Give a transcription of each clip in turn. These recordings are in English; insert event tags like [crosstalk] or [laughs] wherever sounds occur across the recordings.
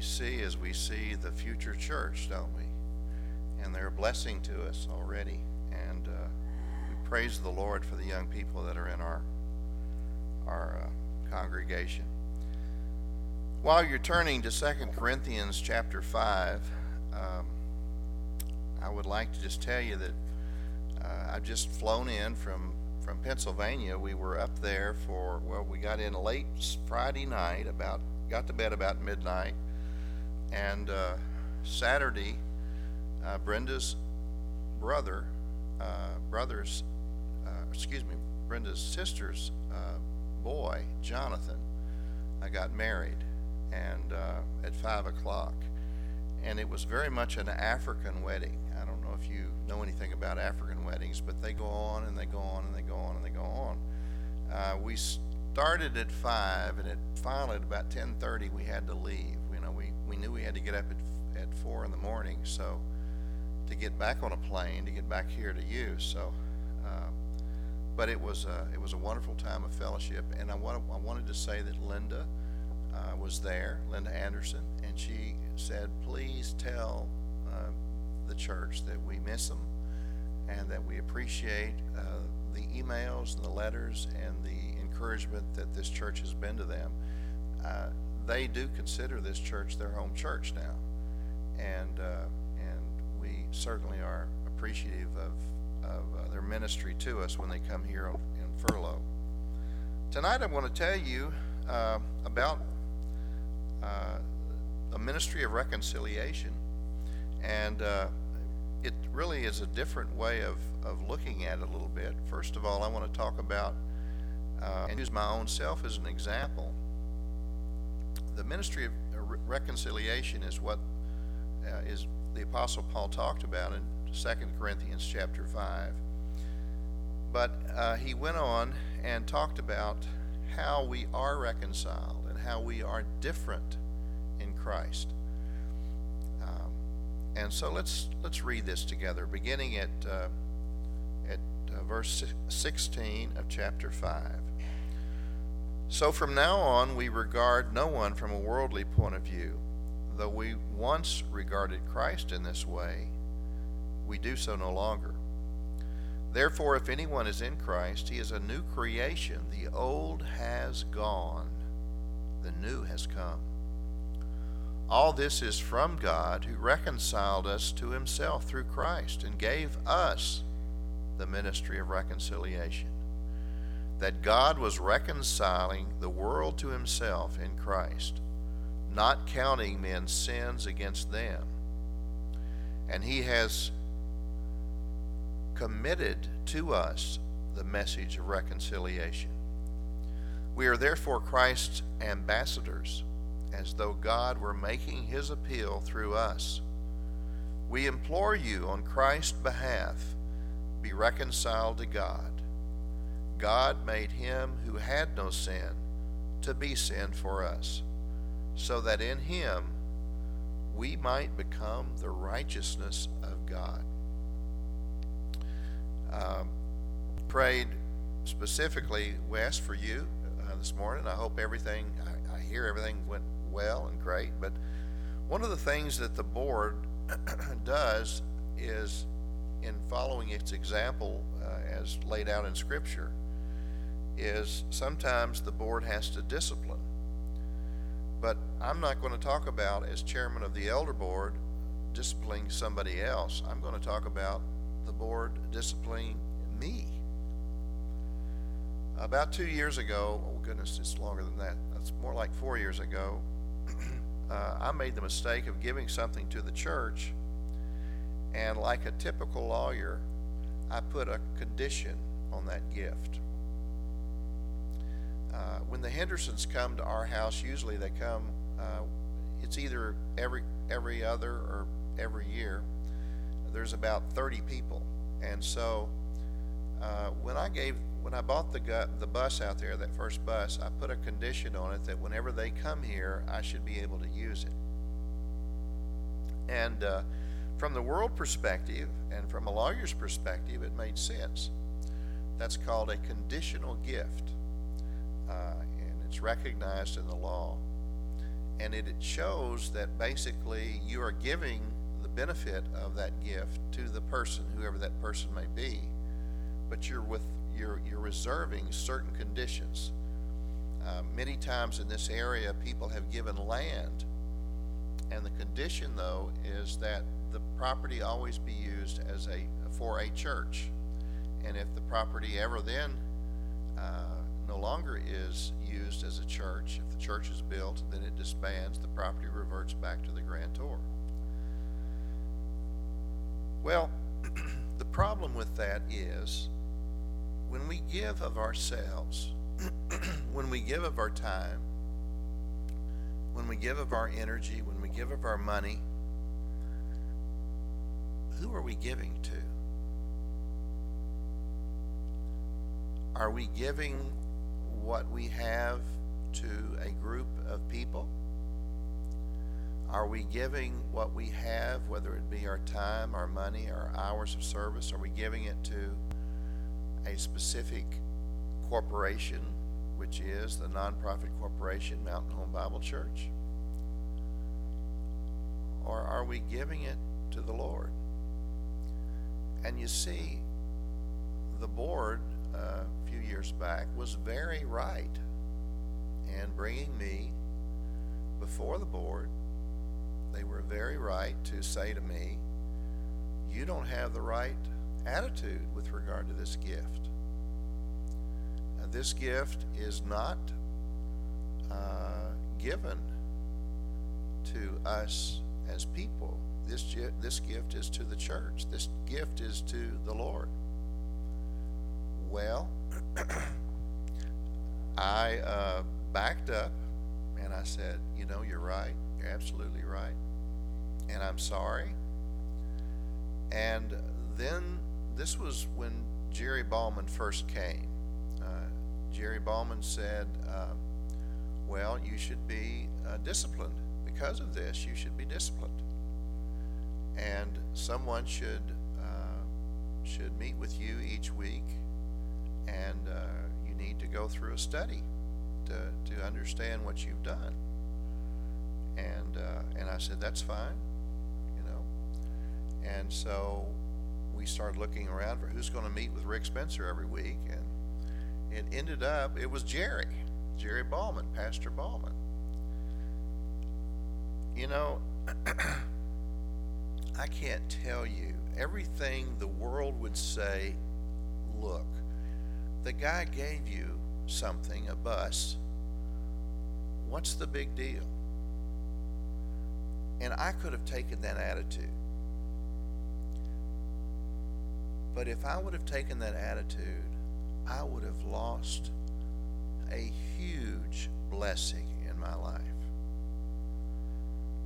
see as we see the future church, don't we? And they're a blessing to us already. And uh, we praise the Lord for the young people that are in our our uh, congregation. While you're turning to Second Corinthians chapter 5, um, I would like to just tell you that uh, I've just flown in from, from Pennsylvania. We were up there for, well, we got in late Friday night, about got to bed about midnight. And uh, Saturday, uh, Brenda's brother, uh, brother's, uh, excuse me, Brenda's sister's uh, boy, Jonathan, I got married, and at five o'clock, and it was very much an African wedding. Know if you know anything about African weddings, but they go on and they go on and they go on and they go on. Uh, we started at five, and at finally at about ten thirty, we had to leave. You know, we we knew we had to get up at at four in the morning, so to get back on a plane to get back here to you. So but it was a, it was a wonderful time of fellowship. And I, want, I wanted to say that Linda uh, was there, Linda Anderson, and she said, please tell uh, the church that we miss them and that we appreciate uh, the emails and the letters and the encouragement that this church has been to them. Uh, they do consider this church their home church now, and uh, and we certainly are appreciative of of uh, their ministry to us when they come here on, in furlough. Tonight I want to tell you uh, about uh, a ministry of reconciliation. And uh, it really is a different way of, of looking at it a little bit. First of all, I want to talk about uh, and use my own self as an example. The ministry of reconciliation is what uh, is the Apostle Paul talked about in Second Corinthians chapter 5. But uh, he went on and talked about how we are reconciled and how we are different in Christ. And so let's let's read this together, beginning at uh, at uh, verse 16 of chapter 5. So from now on, we regard no one from a worldly point of view, though we once regarded Christ in this way we do so no longer. Therefore, if anyone is in Christ, he is a new creation. The old has gone, the new has come. All this is from God, who reconciled us to himself through Christ and gave us the ministry of reconciliation. That God was reconciling the world to himself in Christ, not counting men's sins against them. And he has committed to us the message of reconciliation. We are therefore Christ's ambassadors, as though God were making his appeal through us. We implore you on Christ's behalf, be reconciled to God. God made him who had no sin to be sin for us, so that in him we might become the righteousness of God um, prayed specifically, Wes, for you uh, this morning. I hope everything, I, I, hear everything went well and great. But one of the things that the board [clears throat] does is, in following its example uh, as laid out in Scripture, is sometimes the board has to discipline. But I'm not going to talk about, as chairman of the elder board, disciplining somebody else. I'm going to talk about the board disciplining me. About two years ago, oh goodness, it's longer than that. That's more like four years ago. [clears throat] uh, I made the mistake of giving something to the church, and like a typical lawyer, I put a condition on that gift. Uh, when the Hendersons come to our house, usually they come. Uh, it's either every every other or every year there's about 30 people. And so uh, when I gave when I bought the gu- the bus out there, that first bus, I put a condition on it that whenever they come here, I should be able to use it. And uh, from the world perspective and from a lawyer's perspective, it made sense. That's called a conditional gift, uh, and it's recognized in the law. and it, it shows that basically you are giving the benefit of that gift to the person, whoever that person may be, but you're with you're you're reserving certain conditions. Uh, many times in this area, people have given land, and the condition though is that the property always be used as a for a church, and if the property ever then uh, no longer is used as a church, if the church is built, then it disbands, the property reverts back to the grantor. Well, [clears throat] the problem with that is when we give of ourselves, [clears throat] when we give of our time, when we give of our energy, when we give of our money, who are we giving to? Are we giving what we have to a group of people? Are we giving what we have, whether it be our time, our money, our hours of service, are we giving it to a specific corporation, which is the nonprofit corporation Mountain Home Bible Church? Or are we giving it to the Lord? And you see, the board uh, a few years back was very right in bringing me before the board. They were very right to say to me, You don't have the right attitude with regard to this gift. Now, this gift is not uh, given to us as people. This, this gift is to the church. This gift is to the Lord. Well, [clears throat] I uh, backed up and I said, You know, you're right. You're absolutely right. And I'm sorry. And then this was when Jerry Ballman first came. Uh, Jerry Ballman said, uh, Well, you should be uh, disciplined. Because of this, you should be disciplined. And someone should, uh, should meet with you each week and uh, you need to go through a study to, to understand what you've done. And, uh, and I said, that's fine, you know. And so we started looking around for who's going to meet with Rick Spencer every week. And it ended up, it was Jerry, Jerry Ballman, Pastor Ballman. You know, [clears throat] I can't tell you everything the world would say, look, the guy gave you something, a bus. What's the big deal? And I could have taken that attitude. But if I would have taken that attitude, I would have lost a huge blessing in my life.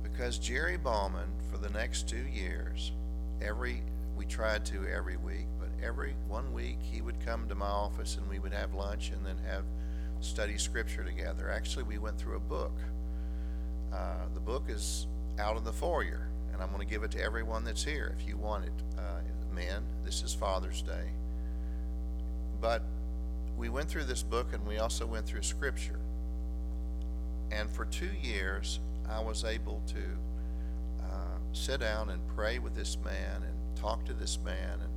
Because Jerry Ballman, for the next two years, every we tried to every week, but every one week he would come to my office and we would have lunch and then have study scripture together. Actually, we went through a book. Uh, the book is out in the foyer, and I'm going to give it to everyone that's here if you want it. Uh, men, this is Father's Day. But we went through this book and we also went through scripture. And for two years, I was able to uh, sit down and pray with this man and talk to this man and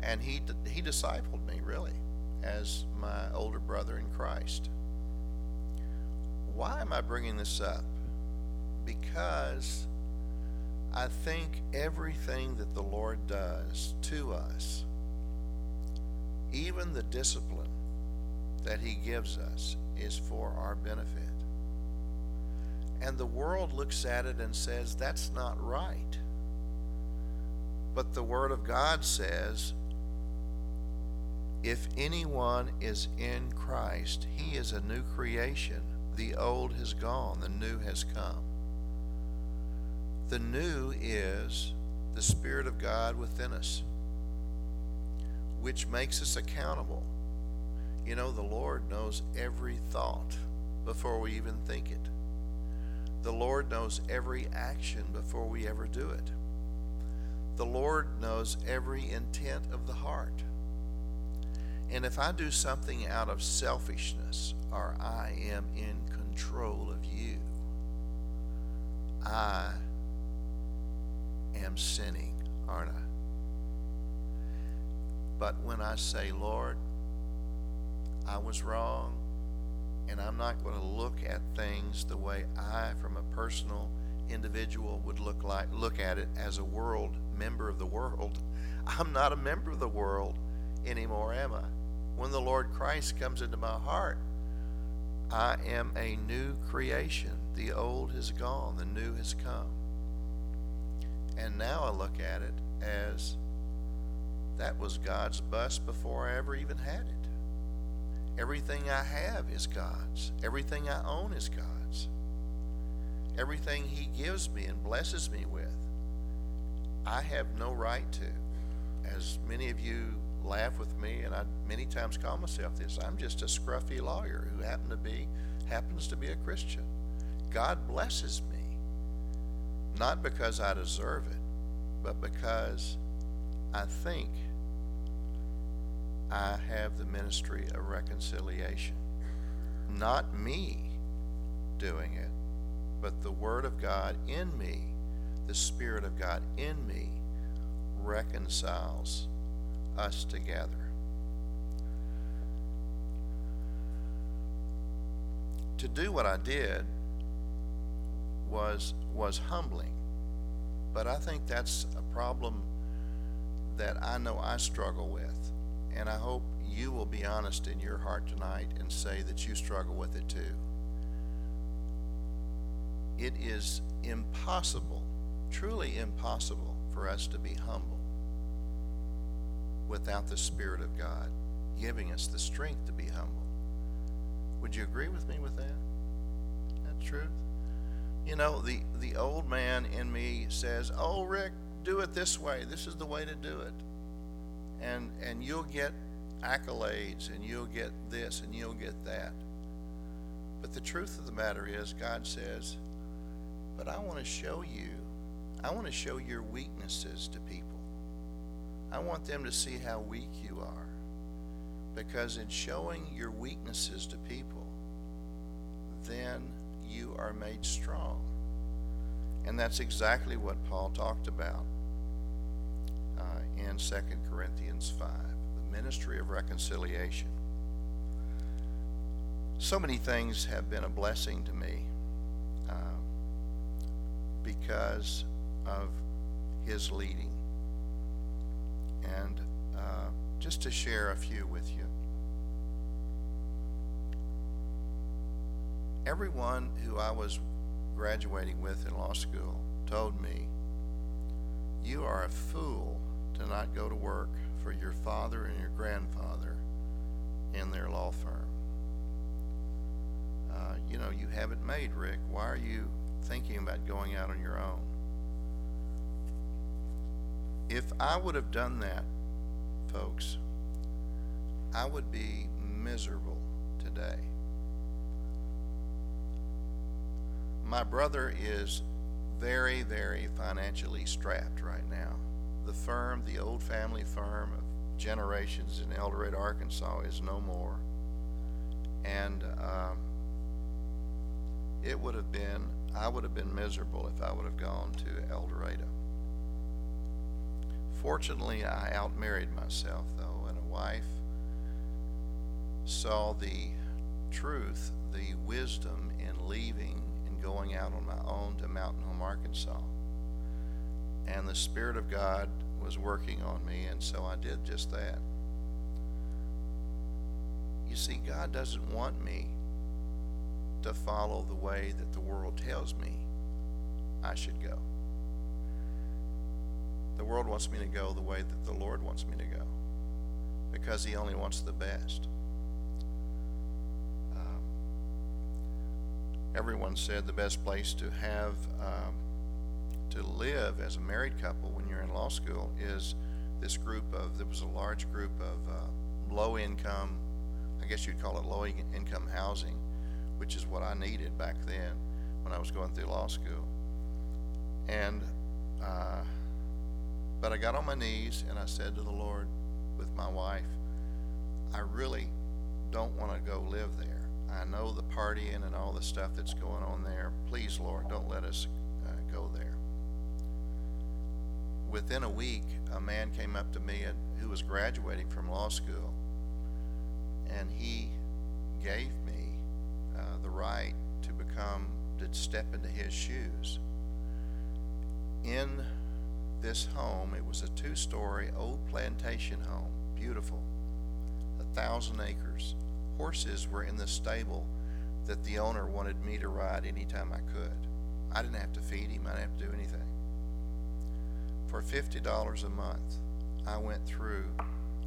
and he he discipled me really as my older brother in Christ. Why am I bringing this up? Because I think everything that the Lord does to us, even the discipline that He gives us, is for our benefit. And the world looks at it and says, that's not right. But the Word of God says, if anyone is in Christ, he is a new creation. The old has gone, the new has come. The new is the Spirit of God within us, which makes us accountable. You know, the Lord knows every thought before we even think it. The Lord knows every action before we ever do it. The Lord knows every intent of the heart. And if I do something out of selfishness or I am in control of you, I am sinning, aren't I? But when I say, Lord, I was wrong, and I'm not going to look at things the way I, from a personal individual, would look like look at it as a world member of the world. [laughs] I'm not a member of the world anymore, am I? When the Lord Christ comes into my heart, I am a new creation. The old has gone, the new has come. And now I look at it as that was God's bus before I ever even had it. Everything I have is God's. Everything I own is God's. Everything He gives me and blesses me with, I have no right to. As many of you laugh with me, and I many times call myself this, I'm just a scruffy lawyer who happen to be happens to be a Christian. God blesses me, not because I deserve it, but because I think I have the ministry of reconciliation. Not me doing it, but the Word of God in me, the Spirit of God in me, reconciles us together. To do what I did was was humbling. But I think that's a problem that I know I struggle with. And I hope you will be honest in your heart tonight and say that you struggle with it too. It is impossible, truly impossible, for us to be humble without the Spirit of God giving us the strength to be humble. Would you agree with me with that? That truth? You know, the, the old man in me says, Oh, Rick, do it this way. This is the way to do it and and you'll get accolades and you'll get this and you'll get that. But the truth of the matter is God says, "But I want to show you. I want to show your weaknesses to people. I want them to see how weak you are. Because in showing your weaknesses to people, then you are made strong." And that's exactly what Paul talked about in 2 Corinthians 5, the ministry of reconciliation. So many things have been a blessing to me uh, because of his leading. And uh, just to share a few with you. Everyone who I was graduating with in law school told me, You are a fool to not go to work for your father and your grandfather in their law firm. Uh, you know, you have it made, Rick. Why are you thinking about going out on your own? If I would have done that, folks, I would be miserable today. My brother is very, very financially strapped right now the firm, the old family firm of generations in El Dorado, Arkansas, is no more. And um, it would have been, I would have been miserable if I would have gone to El Dorado. Fortunately, I outmarried myself, though, and a wife saw the truth, the wisdom in leaving going out on my own to Mountain Home, Arkansas and the Spirit of God was working on me, and so I did just that. You see, God doesn't want me to follow the way that the world tells me I should go. The world wants me to go the way that the Lord wants me to go because He only wants the best. Everyone said the best place to have. Um, to live as a married couple when you're in law school is this group of there was a large group of uh, low income i guess you'd call it low income housing which is what i needed back then when i was going through law school and uh, but i got on my knees and i said to the lord with my wife i really don't want to go live there I know the partying and all the stuff that's going on there. Please, Lord, don't let us uh, go there. Within a week, a man came up to me who was graduating from law school, and he gave me uh, the right to become, to step into his shoes. In this home, it was a two story old plantation home, beautiful, a thousand acres horses were in the stable that the owner wanted me to ride anytime I could. I didn't have to feed him, I didn't have to do anything. For $50 a month, I went through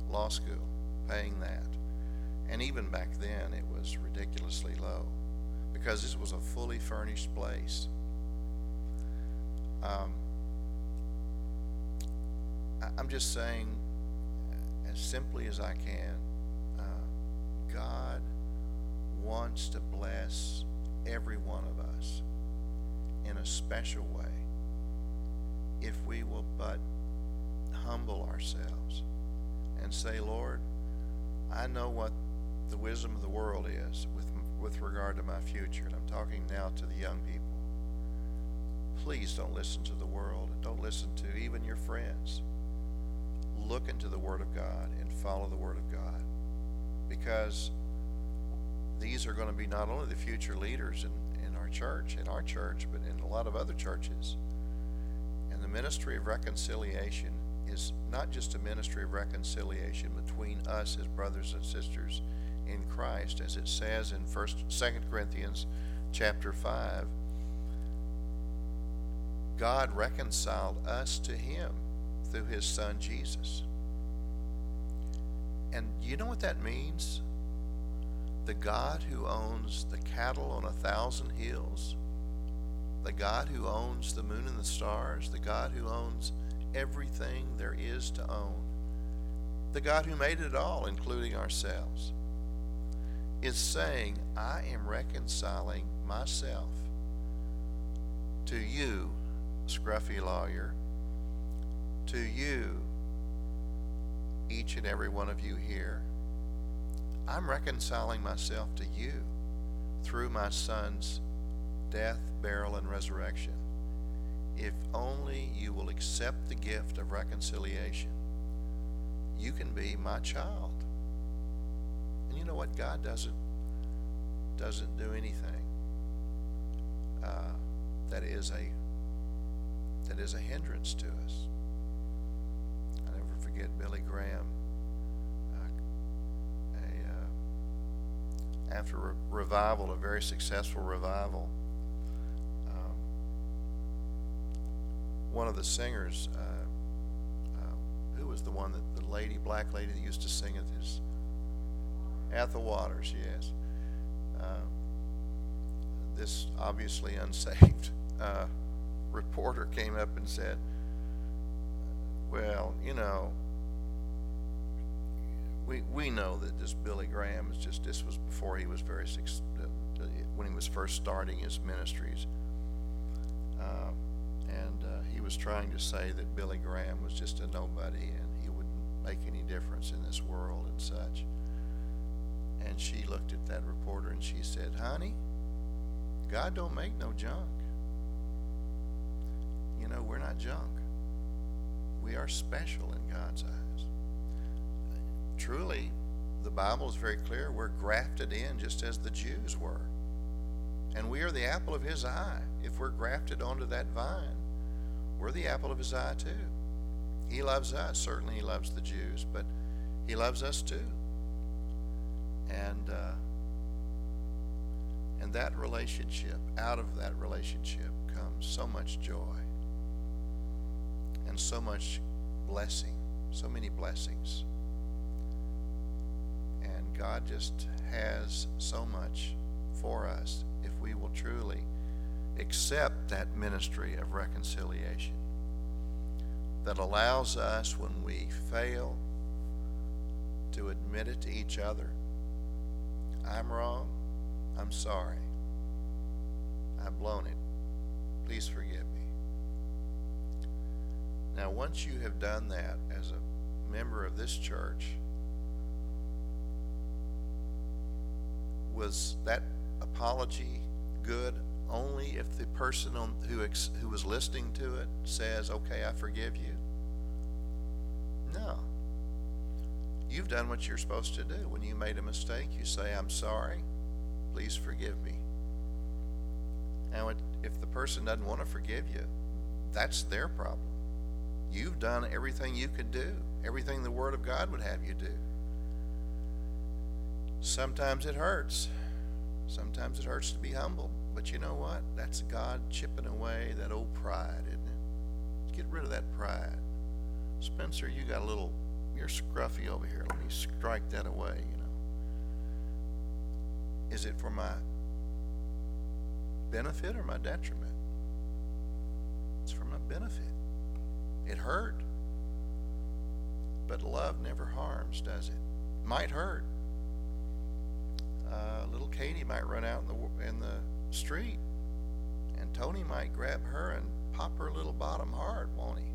law school paying that. And even back then, it was ridiculously low because this was a fully furnished place. Um, I'm just saying, as simply as I can, God wants to bless every one of us in a special way if we will but humble ourselves and say, Lord, I know what the wisdom of the world is with, with regard to my future. And I'm talking now to the young people. Please don't listen to the world and don't listen to even your friends. Look into the Word of God and follow the Word of God because these are going to be not only the future leaders in, in our church, in our church, but in a lot of other churches. And the ministry of reconciliation is not just a ministry of reconciliation between us as brothers and sisters in Christ, as it says in First, Second Corinthians chapter five. God reconciled us to Him through His Son Jesus. And you know what that means? The God who owns the cattle on a thousand hills, the God who owns the moon and the stars, the God who owns everything there is to own, the God who made it all, including ourselves, is saying, I am reconciling myself to you, scruffy lawyer, to you, each and every one of you here. I'm reconciling myself to you through my son's death, burial, and resurrection. If only you will accept the gift of reconciliation, you can be my child. And you know what? God doesn't doesn't do anything uh, that is a that is a hindrance to us forget Billy Graham. Uh, a, uh, after a revival, a very successful revival, um, one of the singers, uh, who was the one that the lady, black lady that used to sing at his Ethel Waters, yes. Uh, this obviously unsaved [laughs] uh, reporter came up and said, well, you know, we, we know that this Billy Graham is just, this was before he was very, when he was first starting his ministries. Uh, and uh, he was trying to say that Billy Graham was just a nobody and he wouldn't make any difference in this world and such. And she looked at that reporter and she said, Honey, God don't make no junk. You know, we're not junk. We are special in God's eyes truly, the Bible is very clear. We're grafted in just as the Jews were. And we are the apple of his eye. If we're grafted onto that vine, we're the apple of his eye too. He loves us. Certainly, he loves the Jews, but he loves us too. And uh, and that relationship, out of that relationship, comes so much joy and so much blessing, so many blessings. God just has so much for us if we will truly accept that ministry of reconciliation that allows us when we fail to admit it to each other. I'm wrong. I'm sorry. I've blown it. Please forgive me. Now, once you have done that as a member of this church, was that apology good only if the person on, who, ex, who was listening to it says, okay, I forgive you? No. You've done what you're supposed to do. When you made a mistake, you say, I'm sorry. Please forgive me. Now, if the person doesn't want to forgive you, that's their problem. You've done everything you could do, everything the Word of God would have you do. Sometimes it hurts. Sometimes it hurts to be humble. But you know what? That's God chipping away that old pride, isn't it? Get rid of that pride. Spencer, you got a little, you're scruffy over here. Let me strike that away, you know. Is it for my benefit or my detriment? It's for my benefit. It hurt. But love never harms, does it? Might hurt. Uh, little Katie might run out in the in the street, and Tony might grab her and pop her little bottom hard, won't he?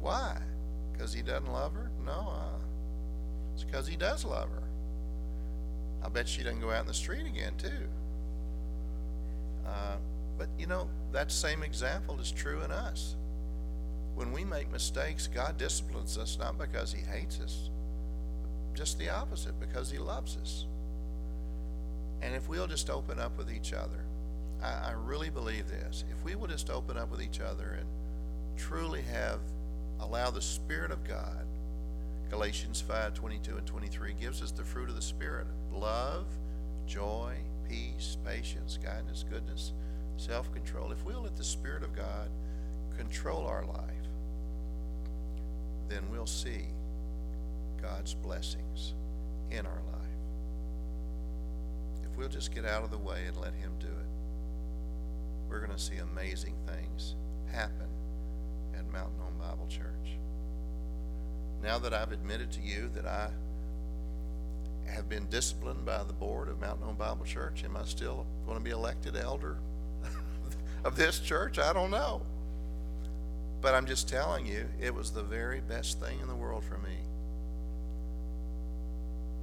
Why? Because he doesn't love her? No, uh, it's because he does love her. I bet she doesn't go out in the street again, too. Uh, but you know, that same example is true in us. When we make mistakes, God disciplines us not because He hates us, just the opposite, because He loves us. And if we'll just open up with each other, I, I really believe this. If we will just open up with each other and truly have, allow the Spirit of God, Galatians 5 22 and 23 gives us the fruit of the Spirit love, joy, peace, patience, kindness, goodness, self control. If we'll let the Spirit of God control our life, then we'll see God's blessings in our life. If we'll just get out of the way and let Him do it, we're going to see amazing things happen at Mountain Home Bible Church. Now that I've admitted to you that I have been disciplined by the board of Mountain Home Bible Church, am I still going to be elected elder [laughs] of this church? I don't know. But I'm just telling you, it was the very best thing in the world for me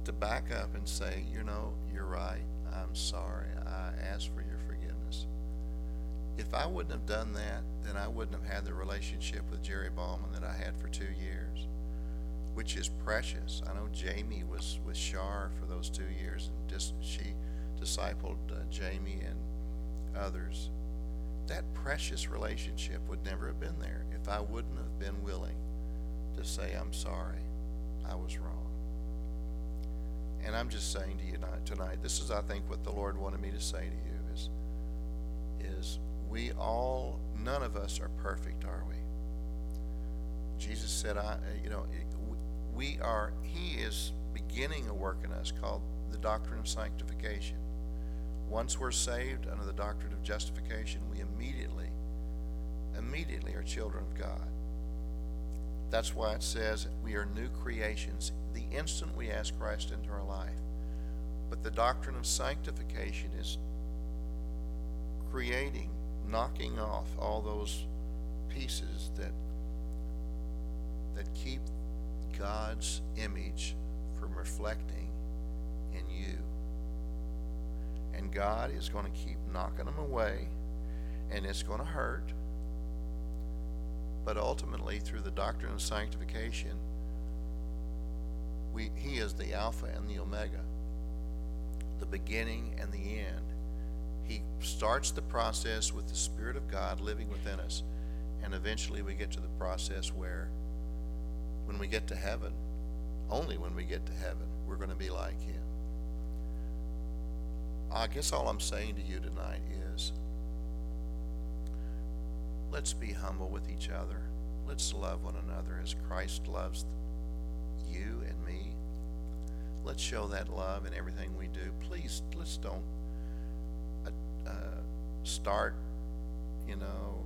to back up and say, you know, you're right. I'm sorry. I ask for your forgiveness. If I wouldn't have done that, then I wouldn't have had the relationship with Jerry Ballman that I had for two years, which is precious. I know Jamie was with Shar for those two years, and just she discipled uh, Jamie and others. That precious relationship would never have been there if I wouldn't have been willing to say, I'm sorry, I was wrong. And I'm just saying to you tonight, this is, I think, what the Lord wanted me to say to you is, is we all, none of us are perfect, are we? Jesus said, I, uh, you know, we are, He is beginning a work in us called the doctrine of sanctification. Once we're saved under the doctrine of justification, we immediately, immediately are children of God. That's why it says we are new creations the instant we ask Christ into our life. But the doctrine of sanctification is creating, knocking off all those pieces that that keep God's image from reflecting in you. And God is going to keep knocking them away, and it's going to hurt but ultimately, through the doctrine of sanctification, we, He is the Alpha and the Omega, the beginning and the end. He starts the process with the Spirit of God living within us, and eventually we get to the process where, when we get to heaven, only when we get to heaven, we're going to be like Him. I guess all I'm saying to you tonight is let's be humble with each other. Let's love one another as Christ loves you and me. Let's show that love in everything we do. Please, let's don't uh, uh, start, you know,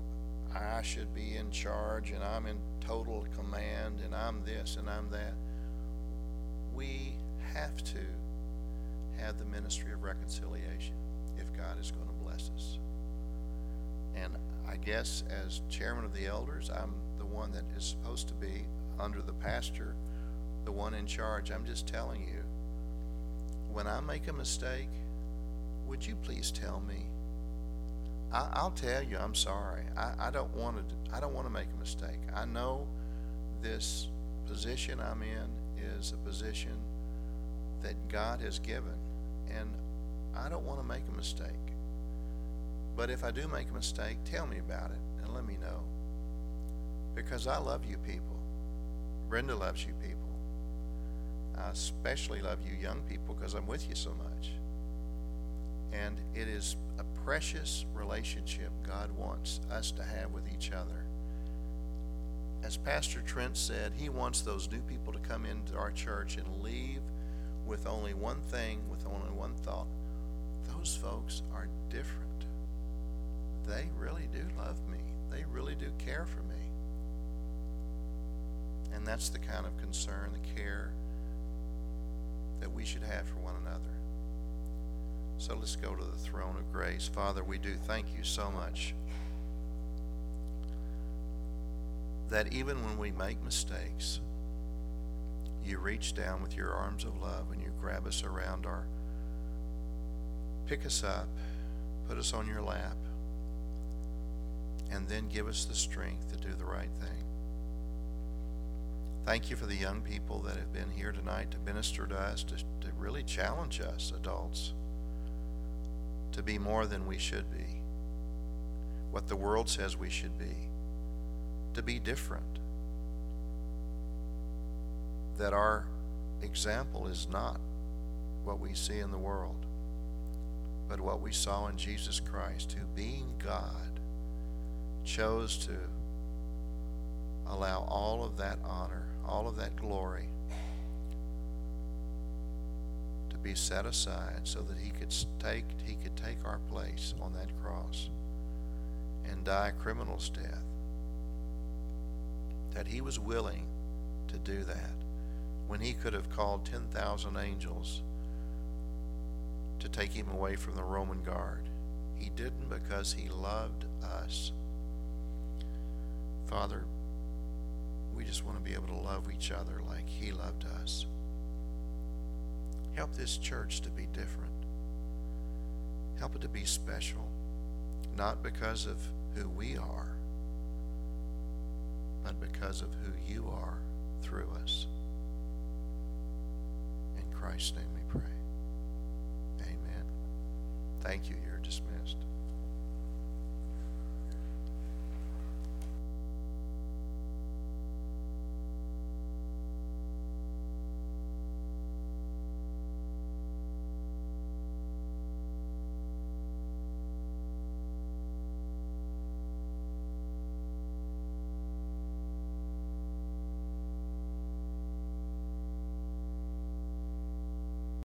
I should be in charge and I'm in total command and I'm this and I'm that. We have to have the ministry of reconciliation if God is going to bless us. And I guess as chairman of the elders, I'm the one that is supposed to be under the pastor, the one in charge. I'm just telling you, when I make a mistake, would you please tell me? I, I'll tell you I'm sorry. I, I don't want to. I don't want to make a mistake. I know this position I'm in is a position that God has given, and I don't want to make a mistake. But if I do make a mistake, tell me about it and let me know. Because I love you people. Brenda loves you people. I especially love you young people because I'm with you so much. And it is a precious relationship God wants us to have with each other. As Pastor Trent said, he wants those new people to come into our church and leave with only one thing, with only one thought. Those folks are different. They really do love me. They really do care for me. And that's the kind of concern, the care that we should have for one another. So let's go to the throne of grace. Father, we do thank you so much that even when we make mistakes, you reach down with your arms of love and you grab us around our, pick us up, put us on your lap, and then give us the strength to do the right thing. Thank you for the young people that have been here tonight to minister to us, to, to really challenge us, adults, to be more than we should be, what the world says we should be, to be different. That our example is not what we see in the world, but what we saw in Jesus Christ, who, being God, chose to allow all of that honor all of that glory to be set aside so that he could take he could take our place on that cross and die a criminal's death that he was willing to do that when he could have called 10,000 angels to take him away from the Roman guard. He didn't because he loved us father we just want to be able to love each other like He loved us. Help this church to be different. Help it to be special, not because of who we are, but because of who you are through us. In Christ's name we pray. Amen. Thank you. You're dismissed.